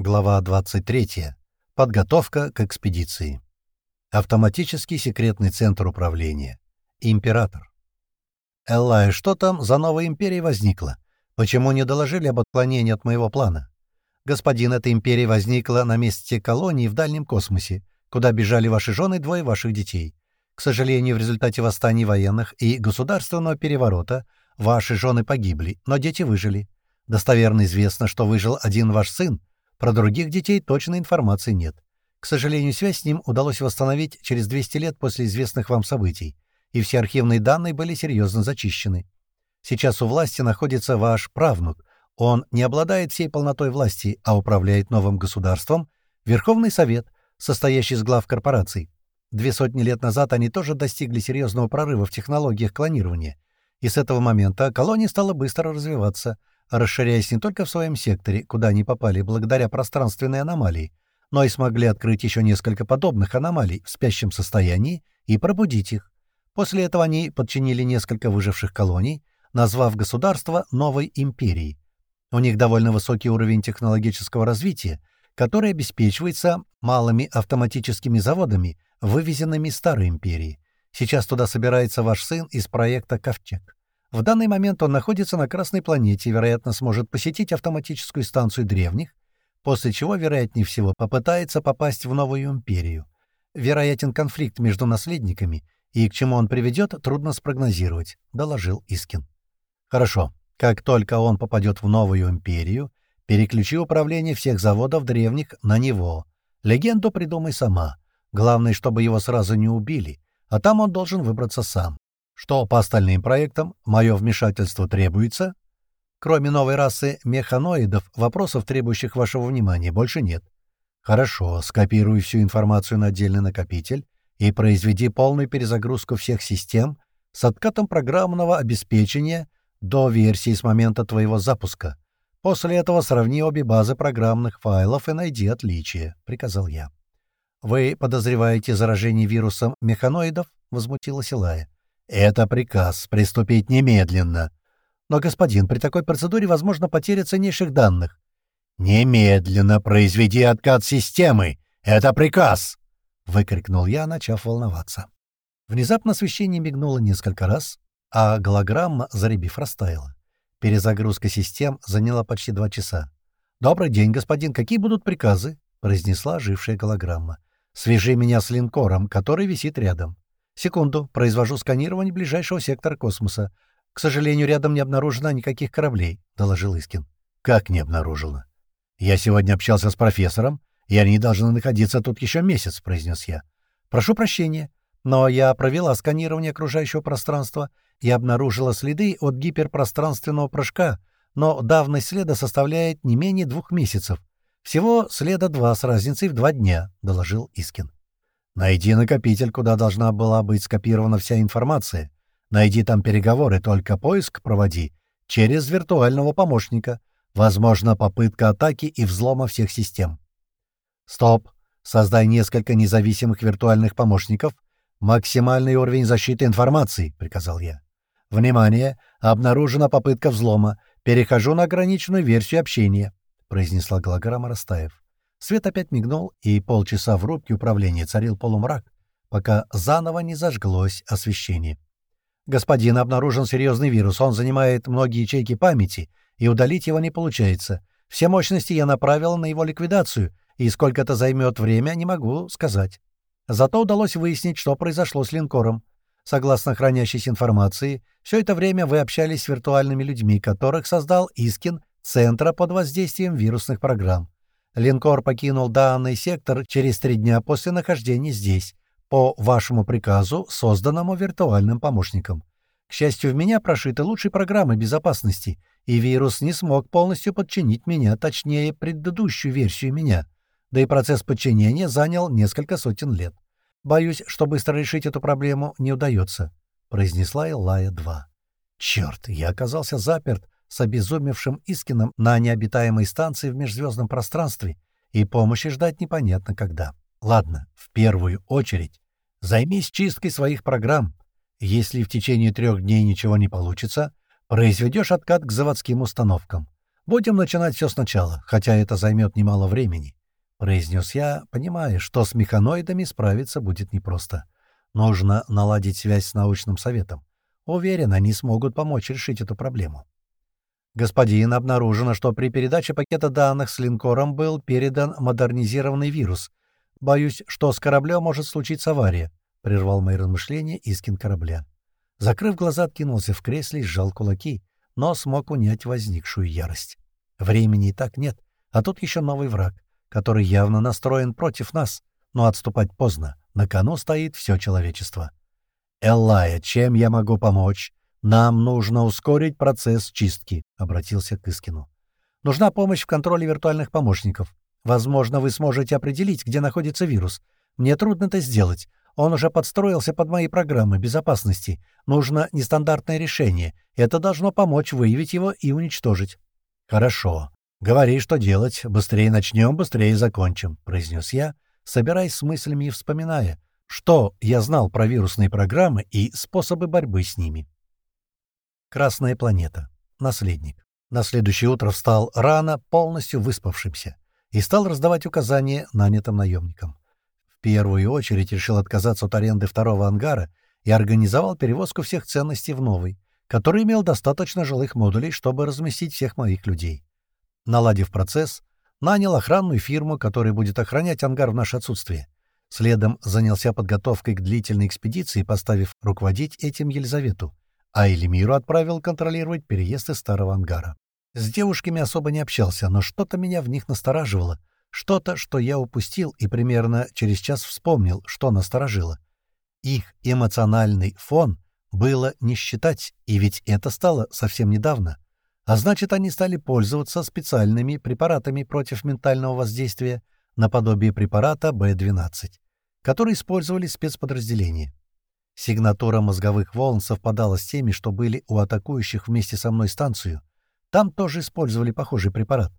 Глава 23. Подготовка к экспедиции. Автоматический секретный центр управления. Император. Эллай, что там за новая империя возникла? Почему не доложили об отклонении от моего плана? Господин, эта империя возникла на месте колонии в дальнем космосе, куда бежали ваши жены и двое ваших детей. К сожалению, в результате восстаний военных и государственного переворота ваши жены погибли, но дети выжили. Достоверно известно, что выжил один ваш сын, про других детей точной информации нет. К сожалению, связь с ним удалось восстановить через 200 лет после известных вам событий, и все архивные данные были серьезно зачищены. Сейчас у власти находится ваш правнук. Он не обладает всей полнотой власти, а управляет новым государством Верховный Совет, состоящий из глав корпораций. Две сотни лет назад они тоже достигли серьезного прорыва в технологиях клонирования, и с этого момента колония стала быстро развиваться — расширяясь не только в своем секторе, куда они попали благодаря пространственной аномалии, но и смогли открыть еще несколько подобных аномалий в спящем состоянии и пробудить их. После этого они подчинили несколько выживших колоний, назвав государство новой империей. У них довольно высокий уровень технологического развития, который обеспечивается малыми автоматическими заводами, вывезенными Старой империи. Сейчас туда собирается ваш сын из проекта «Ковчег». В данный момент он находится на Красной планете и, вероятно, сможет посетить автоматическую станцию древних, после чего, вероятнее всего, попытается попасть в новую империю. Вероятен конфликт между наследниками, и к чему он приведет, трудно спрогнозировать, — доложил Искин. Хорошо. Как только он попадет в новую империю, переключи управление всех заводов древних на него. Легенду придумай сама. Главное, чтобы его сразу не убили, а там он должен выбраться сам. Что по остальным проектам мое вмешательство требуется? Кроме новой расы механоидов, вопросов, требующих вашего внимания, больше нет. Хорошо, скопируй всю информацию на отдельный накопитель и произведи полную перезагрузку всех систем с откатом программного обеспечения до версии с момента твоего запуска. После этого сравни обе базы программных файлов и найди отличия, — приказал я. «Вы подозреваете заражение вирусом механоидов?» — возмутилась Илая. «Это приказ. Приступить немедленно. Но, господин, при такой процедуре возможно потеря ценнейших данных». «Немедленно произведи откат системы. Это приказ!» — выкрикнул я, начав волноваться. Внезапно освещение мигнуло несколько раз, а голограмма, заребив, растаяла. Перезагрузка систем заняла почти два часа. «Добрый день, господин. Какие будут приказы?» — произнесла ожившая голограмма. «Свяжи меня с линкором, который висит рядом». Секунду, произвожу сканирование ближайшего сектора космоса. К сожалению, рядом не обнаружено никаких кораблей, — доложил Искин. Как не обнаружено? Я сегодня общался с профессором, и они должны находиться тут еще месяц, — произнес я. Прошу прощения, но я провела сканирование окружающего пространства и обнаружила следы от гиперпространственного прыжка, но давность следа составляет не менее двух месяцев. Всего следа два с разницей в два дня, — доложил Искин. Найди накопитель, куда должна была быть скопирована вся информация. Найди там переговоры, только поиск проводи через виртуального помощника. Возможно, попытка атаки и взлома всех систем. Стоп. Создай несколько независимых виртуальных помощников. Максимальный уровень защиты информации, приказал я. Внимание! Обнаружена попытка взлома. Перехожу на ограниченную версию общения, произнесла голограмма Растаев. Свет опять мигнул, и полчаса в рубке управления царил полумрак, пока заново не зажглось освещение. «Господин, обнаружен серьезный вирус. Он занимает многие ячейки памяти, и удалить его не получается. Все мощности я направил на его ликвидацию, и сколько это займет время, не могу сказать. Зато удалось выяснить, что произошло с линкором. Согласно хранящейся информации, все это время вы общались с виртуальными людьми, которых создал Искин Центра под воздействием вирусных программ. Линкор покинул данный сектор через три дня после нахождения здесь, по вашему приказу, созданному виртуальным помощником. К счастью, в меня прошиты лучшие программы безопасности, и вирус не смог полностью подчинить меня, точнее, предыдущую версию меня. Да и процесс подчинения занял несколько сотен лет. Боюсь, что быстро решить эту проблему не удается», — произнесла Илая-2. «Черт, я оказался заперт с обезумевшим Искином на необитаемой станции в межзвездном пространстве, и помощи ждать непонятно когда. Ладно, в первую очередь займись чисткой своих программ. Если в течение трех дней ничего не получится, произведешь откат к заводским установкам. Будем начинать все сначала, хотя это займет немало времени», — произнес я, понимая, что с механоидами справиться будет непросто. Нужно наладить связь с научным советом. Уверен, они смогут помочь решить эту проблему. Господин, обнаружено, что при передаче пакета данных с линкором был передан модернизированный вирус. Боюсь, что с кораблем может случиться авария, — прервал мои размышления Искин корабля. Закрыв глаза, откинулся в кресле и сжал кулаки, но смог унять возникшую ярость. Времени и так нет, а тут еще новый враг, который явно настроен против нас, но отступать поздно, на кону стоит все человечество. «Эллая, чем я могу помочь? Нам нужно ускорить процесс чистки», — обратился к Искину. «Нужна помощь в контроле виртуальных помощников. Возможно, вы сможете определить, где находится вирус. Мне трудно это сделать, он уже подстроился под мои программы безопасности. Нужно нестандартное решение. Это должно помочь выявить его и уничтожить. «Хорошо. Говори, что делать. Быстрее начнем, быстрее закончим», — произнес я, собираясь с мыслями и вспоминая, что я знал про вирусные программы и способы борьбы с ними. Красная планета. Наследник. На следующее утро встал рано, полностью выспавшимся, и стал раздавать указания нанятым наемникам. В первую очередь решил отказаться от аренды второго ангара и организовал перевозку всех ценностей в новый, который имел достаточно жилых модулей, чтобы разместить всех моих людей. Наладив процесс, нанял охранную фирму, которая будет охранять ангар в наше отсутствие. Следом занялся подготовкой к длительной экспедиции, поставив руководить этим Елизавету, а Элемиру отправил контролировать переезд из старого ангара. С девушками особо не общался, но что-то меня в них настораживало, что-то, что я упустил и примерно через час вспомнил, что насторожило. Их эмоциональный фон было не считать, и ведь это стало совсем недавно. А значит, они стали пользоваться специальными препаратами против ментального воздействия наподобие препарата B12, который использовали спецподразделения. Сигнатура мозговых волн совпадала с теми, что были у атакующих вместе со мной станцию. Там тоже использовали похожий препарат.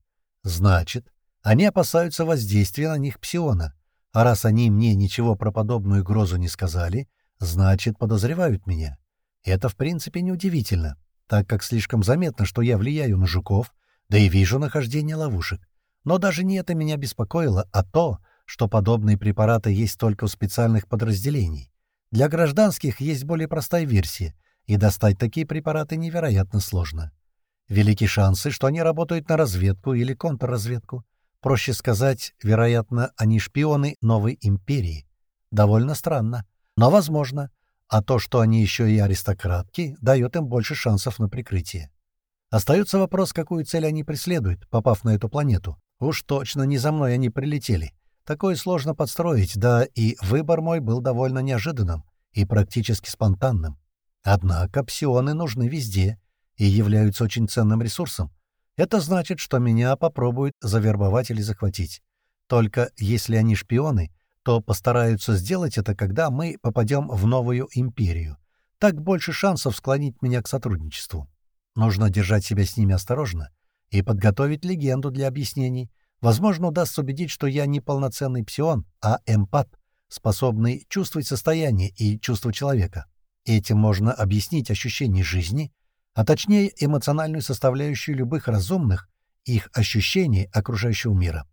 Значит, они опасаются воздействия на них псиона, а раз они мне ничего про подобную угрозу не сказали, значит, подозревают меня. Это, в принципе, неудивительно, так как слишком заметно, что я влияю на жуков, да и вижу нахождение ловушек. Но даже не это меня беспокоило, а то, что подобные препараты есть только у специальных подразделений. Для гражданских есть более простая версия, и достать такие препараты невероятно сложно. Велики шансы, что они работают на разведку или контрразведку. Проще сказать, вероятно, они шпионы новой империи. Довольно странно, но возможно. А то, что они еще и аристократки, дает им больше шансов на прикрытие. Остается вопрос, какую цель они преследуют, попав на эту планету. Уж точно не за мной они прилетели. Такое сложно подстроить, да и выбор мой был довольно неожиданным и практически спонтанным. Однако псионы нужны везде и являются очень ценным ресурсом, это значит, что меня попробуют завербовать или захватить. Только если они шпионы, то постараются сделать это, когда мы попадем в новую империю. Так больше шансов склонить меня к сотрудничеству. Нужно держать себя с ними осторожно и подготовить легенду для объяснений. Возможно, удастся убедить, что я не полноценный псион, а эмпат, способный чувствовать состояние и чувство человека. Этим можно объяснить ощущение жизни а точнее эмоциональную составляющую любых разумных, их ощущений окружающего мира.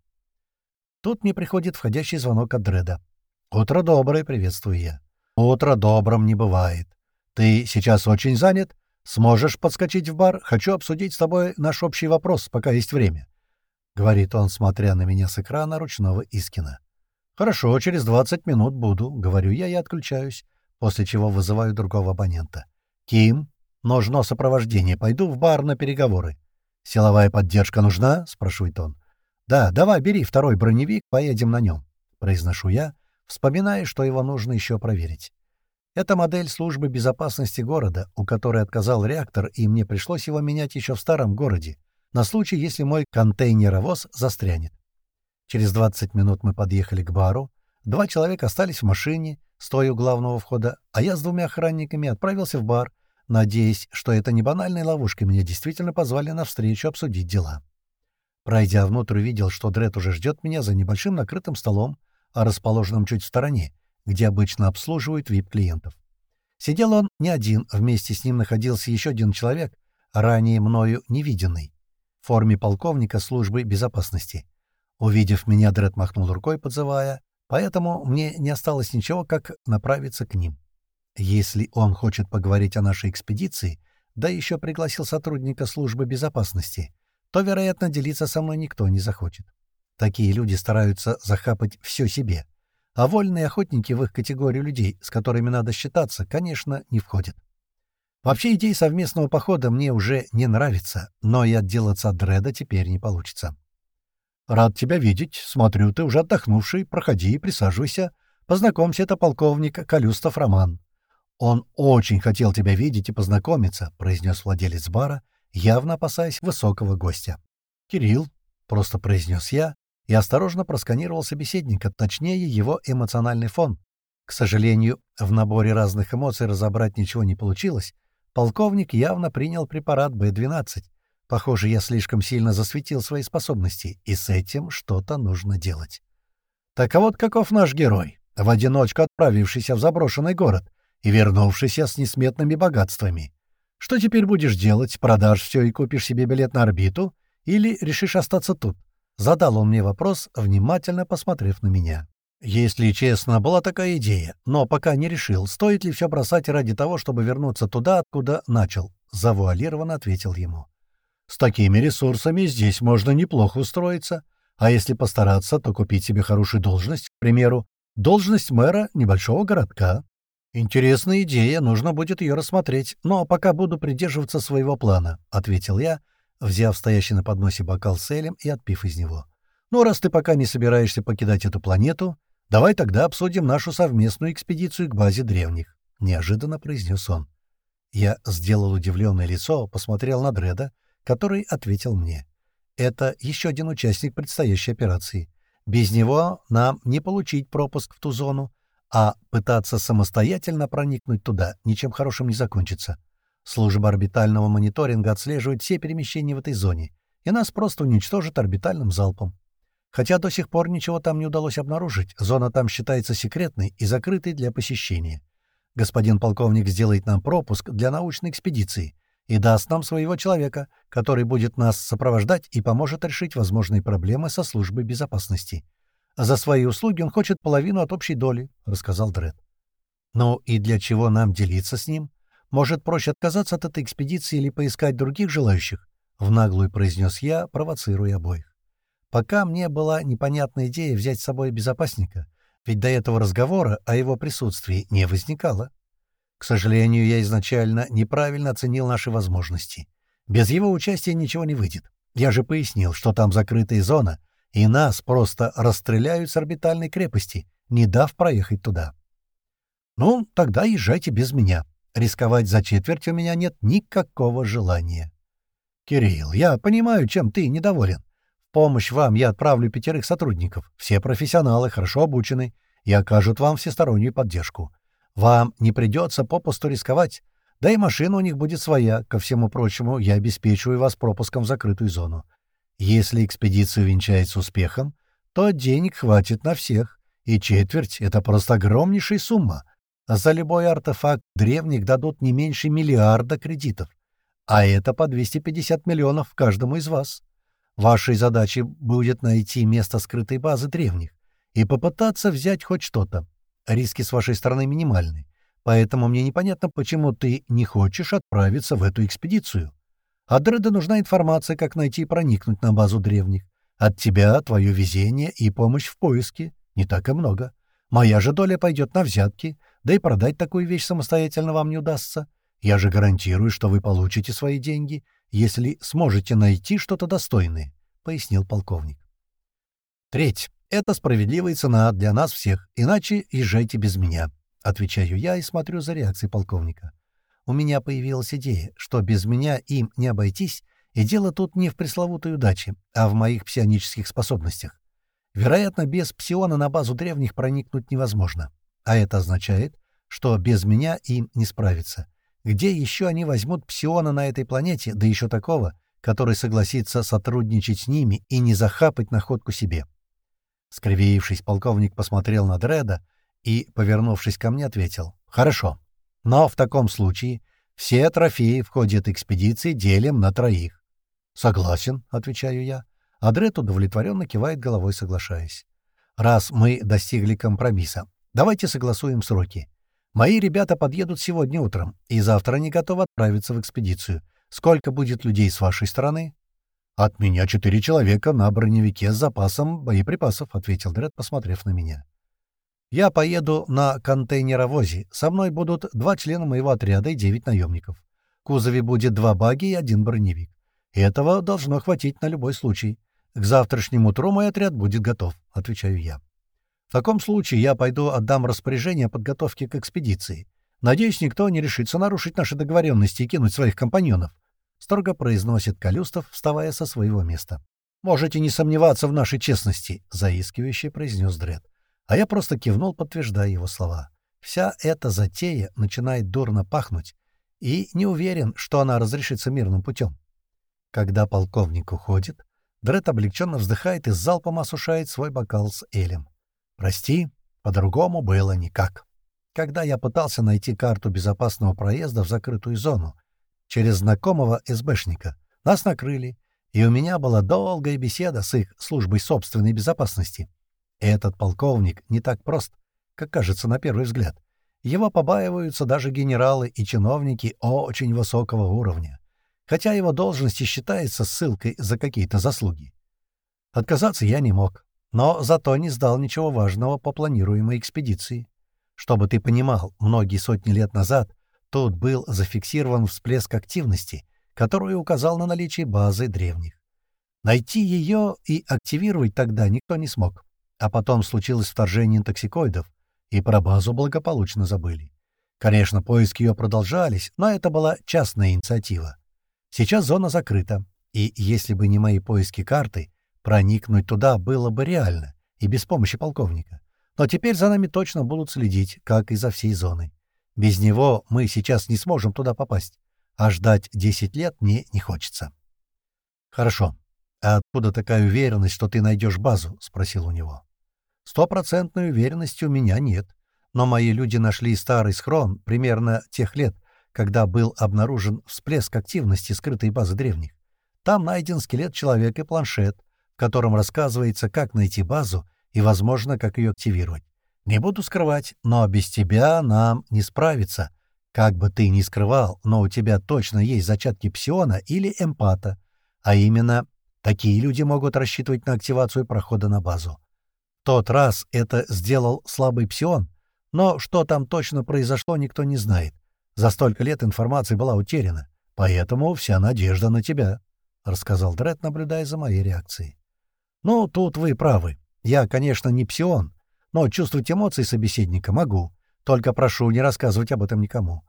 Тут мне приходит входящий звонок от Дреда. «Утро доброе», — приветствую я. «Утро добрым не бывает. Ты сейчас очень занят? Сможешь подскочить в бар? Хочу обсудить с тобой наш общий вопрос, пока есть время», — говорит он, смотря на меня с экрана ручного Искина. «Хорошо, через 20 минут буду», — говорю я и отключаюсь, после чего вызываю другого абонента. «Ким, Нужно сопровождение. Пойду в бар на переговоры. «Силовая поддержка нужна?» — спрашивает он. «Да, давай, бери второй броневик, поедем на нем», — произношу я, вспоминая, что его нужно еще проверить. Это модель службы безопасности города, у которой отказал реактор, и мне пришлось его менять еще в старом городе, на случай, если мой контейнеровоз застрянет. Через 20 минут мы подъехали к бару. Два человека остались в машине, стоя у главного входа, а я с двумя охранниками отправился в бар, надеясь, что это не банальная ловушка, меня действительно позвали на встречу обсудить дела. Пройдя внутрь, увидел, что Дред уже ждет меня за небольшим накрытым столом, а расположенным чуть в стороне, где обычно обслуживают VIP-клиентов. Сидел он не один, вместе с ним находился еще один человек, ранее мною невиденный. Форме полковника службы безопасности. Увидев меня, Дред махнул рукой, подзывая, поэтому мне не осталось ничего, как направиться к ним. Если он хочет поговорить о нашей экспедиции, да еще пригласил сотрудника службы безопасности, то, вероятно, делиться со мной никто не захочет. Такие люди стараются захапать все себе. А вольные охотники в их категорию людей, с которыми надо считаться, конечно, не входят. Вообще идея совместного похода мне уже не нравится, но и отделаться от Дреда теперь не получится. «Рад тебя видеть. Смотрю, ты уже отдохнувший. Проходи и присаживайся. Познакомься, это полковник Калюстов Роман». «Он очень хотел тебя видеть и познакомиться», — произнес владелец бара, явно опасаясь высокого гостя. «Кирилл», — просто произнес я, и осторожно просканировал собеседника, точнее его эмоциональный фон. К сожалению, в наборе разных эмоций разобрать ничего не получилось. Полковник явно принял препарат Б-12. Похоже, я слишком сильно засветил свои способности, и с этим что-то нужно делать. Так а вот каков наш герой, в одиночку отправившийся в заброшенный город и вернувшийся с несметными богатствами. Что теперь будешь делать? Продашь все и купишь себе билет на орбиту? Или решишь остаться тут? Задал он мне вопрос, внимательно посмотрев на меня. Если честно, была такая идея, но пока не решил, стоит ли все бросать ради того, чтобы вернуться туда, откуда начал. Завуалированно ответил ему. С такими ресурсами здесь можно неплохо устроиться. А если постараться, то купить себе хорошую должность, к примеру, должность мэра небольшого городка. Интересная идея, нужно будет ее рассмотреть, но пока буду придерживаться своего плана, — ответил я, — взяв стоящий на подносе бокал с элем и отпив из него. «Ну, раз ты пока не собираешься покидать эту планету, давай тогда обсудим нашу совместную экспедицию к базе древних», — неожиданно произнес он. Я сделал удивленное лицо, посмотрел на Дреда, который ответил мне. «Это еще один участник предстоящей операции. Без него нам не получить пропуск в ту зону, а пытаться самостоятельно проникнуть туда ничем хорошим не закончится. Служба орбитального мониторинга отслеживает все перемещения в этой зоне, и нас просто уничтожит орбитальным залпом. Хотя до сих пор ничего там не удалось обнаружить, зона там считается секретной и закрытой для посещения. Господин полковник сделает нам пропуск для научной экспедиции и даст нам своего человека, который будет нас сопровождать и поможет решить возможные проблемы со службой безопасности. За свои услуги он хочет половину от общей доли, — рассказал Дред. Ну и для чего нам делиться с ним? Может, проще отказаться от этой экспедиции или поискать других желающих?» — в наглую произнес я, провоцируя обоих. Пока мне была непонятная идея взять с собой безопасника, ведь до этого разговора о его присутствии не возникало. К сожалению, я изначально неправильно оценил наши возможности. Без его участия ничего не выйдет. Я же пояснил, что там закрытая зона, и нас просто расстреляют с орбитальной крепости, не дав проехать туда. «Ну, тогда езжайте без меня», Рисковать за четверть у меня нет никакого желания. Кирилл, я понимаю, чем ты недоволен. Помощь вам я отправлю пятерых сотрудников. Все профессионалы, хорошо обучены и окажут вам всестороннюю поддержку. Вам не придется попусту рисковать. Да и машина у них будет своя. Ко всему прочему, я обеспечиваю вас пропуском в закрытую зону. Если экспедиция венчается успехом, то денег хватит на всех. И четверть — это просто огромнейшая сумма. За любой артефакт древних дадут не меньше миллиарда кредитов. А это по 250 миллионов каждому из вас. Вашей задачей будет найти место скрытой базы древних и попытаться взять хоть что-то. Риски с вашей стороны минимальны. Поэтому мне непонятно, почему ты не хочешь отправиться в эту экспедицию. От Дреда нужна информация, как найти и проникнуть на базу древних. От тебя твое везение и помощь в поиске не так и много. Моя же доля пойдет на взятки, да и продать такую вещь самостоятельно вам не удастся. Я же гарантирую, что вы получите свои деньги, если сможете найти что-то достойное», — пояснил полковник. «Треть. Это справедливая цена для нас всех, иначе езжайте без меня», — отвечаю я и смотрю за реакцией полковника. У меня появилась идея, что без меня им не обойтись, и дело тут не в пресловутой удаче, а в моих псионических способностях. Вероятно, без псиона на базу древних проникнуть невозможно. А это означает, что без меня им не справиться. Где еще они возьмут псиона на этой планете, да еще такого, который согласится сотрудничать с ними и не захапать находку себе? Скривившись, полковник посмотрел на Дреда и, повернувшись ко мне, ответил. «Хорошо. Но в таком случае все трофеи в ходе этой экспедиции делим на троих». «Согласен», — отвечаю я. А Дред удовлетворенно кивает головой, соглашаясь. «Раз мы достигли компромисса, давайте согласуем сроки. Мои ребята подъедут сегодня утром, и завтра они готовы отправиться в экспедицию. Сколько будет людей с вашей стороны?» «От меня четыре человека на броневике с запасом боеприпасов», — ответил Дред, посмотрев на меня. «Я поеду на контейнеровозе. Со мной будут два члена моего отряда и девять наемников. В кузове будет два баги и один броневик. Этого должно хватить на любой случай. К завтрашнему утру мой отряд будет готов», — отвечаю я. «В таком случае я пойду отдам распоряжение о подготовке к экспедиции. Надеюсь, никто не решится нарушить наши договоренности и кинуть своих компаньонов. — строго произносит Калюстов, вставая со своего места. «Можете не сомневаться в нашей честности», — заискивающе произнес Дред. А я просто кивнул, подтверждая его слова. Вся эта затея начинает дурно пахнуть, и не уверен, что она разрешится мирным путем. Когда полковник уходит, Дред облегченно вздыхает и залпом осушает свой бокал с Элем. «Прости, по-другому было никак. Когда я пытался найти карту безопасного проезда в закрытую зону, через знакомого СБшника. Нас накрыли, и у меня была долгая беседа с их службой собственной безопасности. Этот полковник не так прост, как кажется на первый взгляд. Его побаиваются даже генералы и чиновники очень высокого уровня, хотя его должность и считается ссылкой за какие-то заслуги. Отказаться я не мог, но зато не сдал ничего важного по планируемой экспедиции. Чтобы ты понимал, многие сотни лет назад Тут был зафиксирован всплеск активности, который указал на наличие базы древних. Найти ее и активировать тогда никто не смог. А потом случилось вторжение интоксикоидов, и про базу благополучно забыли. Конечно, поиски ее продолжались, но это была частная инициатива. Сейчас зона закрыта, и если бы не мои поиски карты, проникнуть туда было бы реально, и без помощи полковника. Но теперь за нами точно будут следить, как и за всей зоной. Без него мы сейчас не сможем туда попасть, а ждать 10 лет мне не хочется. — Хорошо. А откуда такая уверенность, что ты найдешь базу? — спросил у него. — Стопроцентной уверенности у меня нет. Но мои люди нашли старый схрон примерно тех лет, когда был обнаружен всплеск активности скрытой базы древних. Там найден скелет человека и планшет, в котором рассказывается, как найти базу и, возможно, как ее активировать. Не буду скрывать, но без тебя нам не справиться. Как бы ты ни скрывал, но у тебя точно есть зачатки псиона или эмпата. А именно, такие люди могут рассчитывать на активацию прохода на базу. В тот раз это сделал слабый псион, но что там точно произошло, никто не знает. За столько лет информация была утеряна, поэтому вся надежда на тебя», — рассказал Дред, наблюдая за моей реакцией. «Ну, тут вы правы. Я, конечно, не псион, но чувствовать эмоции собеседника могу. Только прошу не рассказывать об этом никому.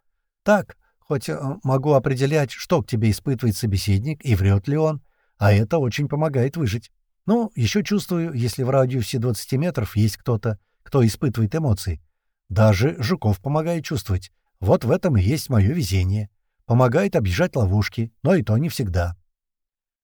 Так, хоть э, могу определять, что к тебе испытывает собеседник и врет ли он, а это очень помогает выжить. Ну, еще чувствую, если в радиусе 20 метров есть кто-то, кто испытывает эмоции. Даже Жуков помогает чувствовать. Вот в этом и есть мое везение. Помогает объезжать ловушки, но и то не всегда.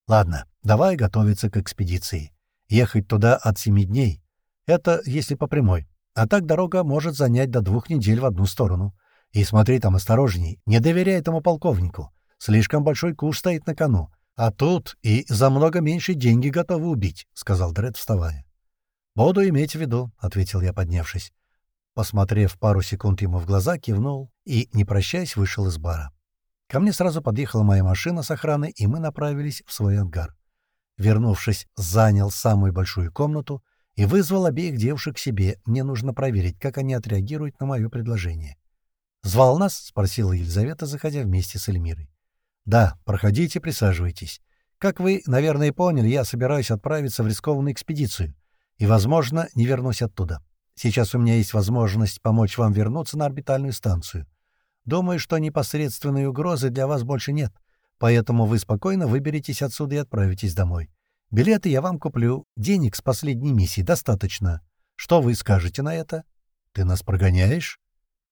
Ладно, давай готовиться к экспедиции. Ехать туда от семи дней. Это если по прямой. А так дорога может занять до двух недель в одну сторону. И смотри там осторожней, не доверяй этому полковнику. Слишком большой куш стоит на кону. А тут и за много меньше деньги готовы убить, — сказал Дред, вставая. — Буду иметь в виду, — ответил я, поднявшись. Посмотрев пару секунд ему в глаза, кивнул и, не прощаясь, вышел из бара. Ко мне сразу подъехала моя машина с охраной, и мы направились в свой ангар. Вернувшись, занял самую большую комнату — и вызвал обеих девушек к себе. Мне нужно проверить, как они отреагируют на мое предложение. «Звал нас?» — спросила Елизавета, заходя вместе с Эльмирой. «Да, проходите, присаживайтесь. Как вы, наверное, поняли, я собираюсь отправиться в рискованную экспедицию и, возможно, не вернусь оттуда. Сейчас у меня есть возможность помочь вам вернуться на орбитальную станцию. Думаю, что непосредственной угрозы для вас больше нет, поэтому вы спокойно выберетесь отсюда и отправитесь домой. Билеты я вам куплю. Денег с последней миссии достаточно. Что вы скажете на это? Ты нас прогоняешь?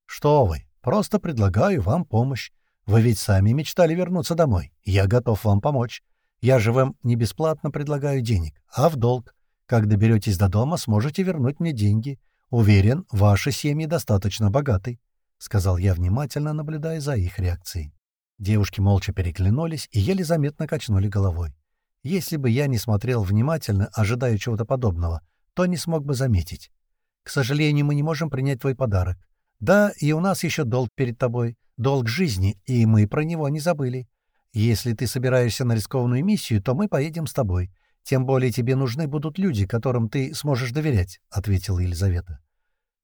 Что вы? Просто предлагаю вам помощь. Вы ведь сами мечтали вернуться домой. Я готов вам помочь. Я же вам не бесплатно предлагаю денег, а в долг. Как доберетесь до дома, сможете вернуть мне деньги. Уверен, ваши семьи достаточно богаты», — сказал я, внимательно наблюдая за их реакцией. Девушки молча переглянулись и еле заметно качнули головой. Если бы я не смотрел внимательно, ожидая чего-то подобного, то не смог бы заметить. К сожалению, мы не можем принять твой подарок. Да, и у нас еще долг перед тобой, долг жизни, и мы про него не забыли. Если ты собираешься на рискованную миссию, то мы поедем с тобой. Тем более тебе нужны будут люди, которым ты сможешь доверять», — ответила Елизавета.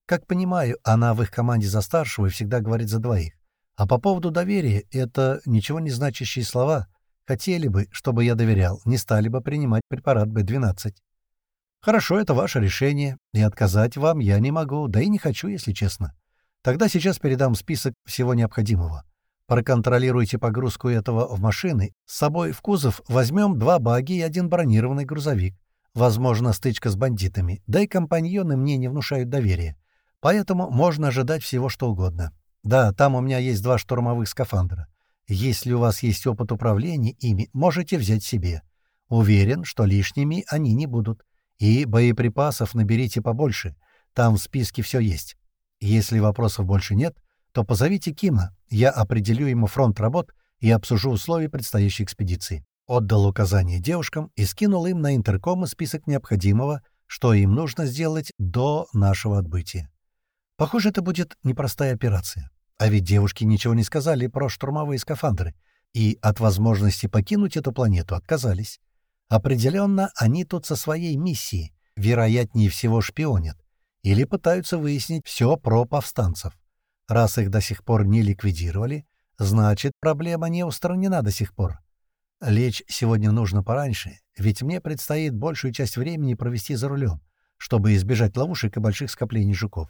«Как понимаю, она в их команде за старшего и всегда говорит за двоих. А по поводу доверия — это ничего не значащие слова. Хотели бы, чтобы я доверял, не стали бы принимать препарат Б-12. Хорошо, это ваше решение, и отказать вам я не могу, да и не хочу, если честно. Тогда сейчас передам список всего необходимого. Проконтролируйте погрузку этого в машины. С собой в кузов возьмем два баги и один бронированный грузовик. Возможно, стычка с бандитами, да и компаньоны мне не внушают доверия. Поэтому можно ожидать всего, что угодно. Да, там у меня есть два штурмовых скафандра. Если у вас есть опыт управления ими, можете взять себе. Уверен, что лишними они не будут. И боеприпасов наберите побольше. Там в списке все есть. Если вопросов больше нет, то позовите Кима. Я определю ему фронт работ и обсужу условия предстоящей экспедиции. Отдал указания девушкам и скинул им на интеркомы список необходимого, что им нужно сделать до нашего отбытия. Похоже, это будет непростая операция. А ведь девушки ничего не сказали про штурмовые скафандры и от возможности покинуть эту планету отказались. Определенно, они тут со своей миссией, вероятнее всего, шпионят или пытаются выяснить все про повстанцев. Раз их до сих пор не ликвидировали, значит, проблема не устранена до сих пор. Лечь сегодня нужно пораньше, ведь мне предстоит большую часть времени провести за рулем, чтобы избежать ловушек и больших скоплений жуков.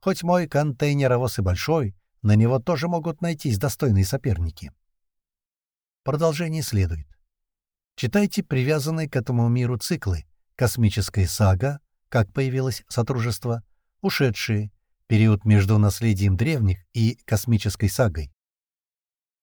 Хоть мой контейнеровоз и большой, на него тоже могут найтись достойные соперники. Продолжение следует. Читайте привязанные к этому миру циклы «Космическая сага», «Как появилось Сотрудничество», «Ушедшие», период между наследием древних и космической сагой.